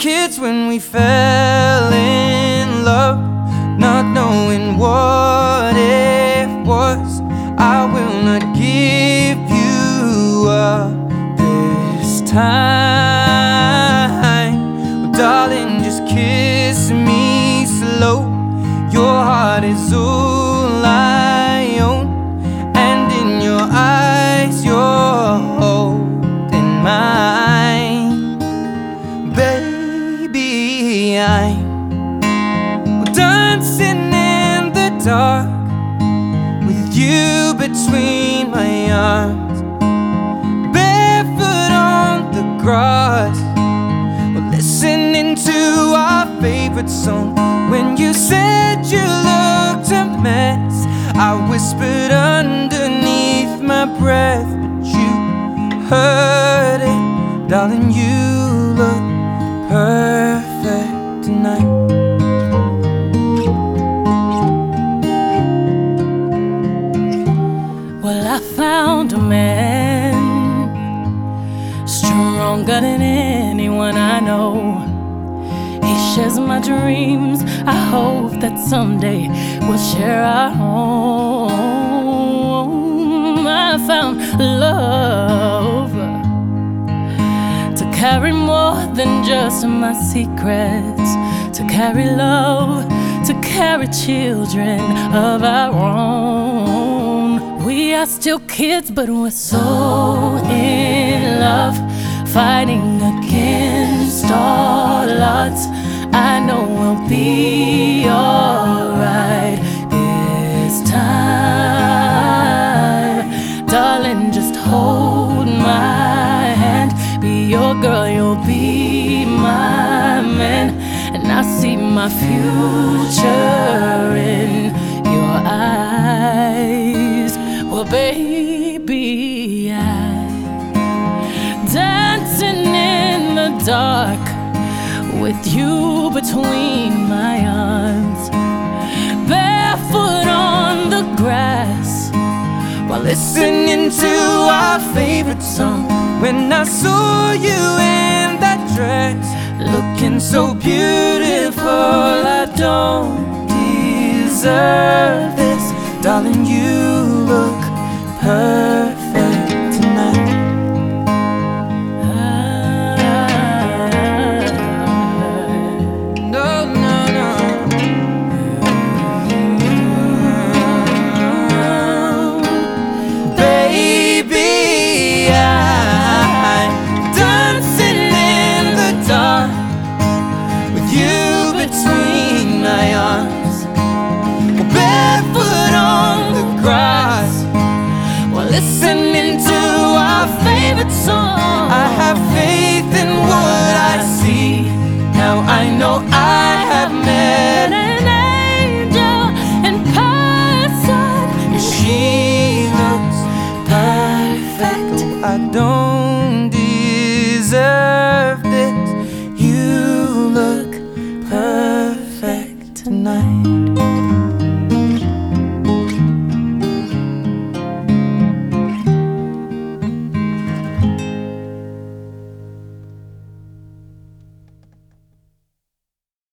Kids when we fell in love, not knowing what it was. I will not give you up this time. Well, darling, just kiss me slow. Your heart is all dancing in the dark with you between my arms, barefoot on the grass. Listening to our favorite song. When you said you looked a mess, I whispered underneath my breath, but you heard it. Darling, you look perfect stronger than anyone I know. He shares my dreams. I hope that someday we'll share our home. I found love to carry more than just my secrets, to carry love, to carry children of our own. We are still kids, but we're so in love, fighting against all odds. I know we'll be alright this time. Darling, just hold my hand. Be your girl, you'll be my man. And I see my future in your eyes. Well, baby, dark with you between my arms, barefoot on the grass while listening to our favorite song. When I saw you in that dress, looking so beautiful, I don't deserve this, darling. You look perfect I don't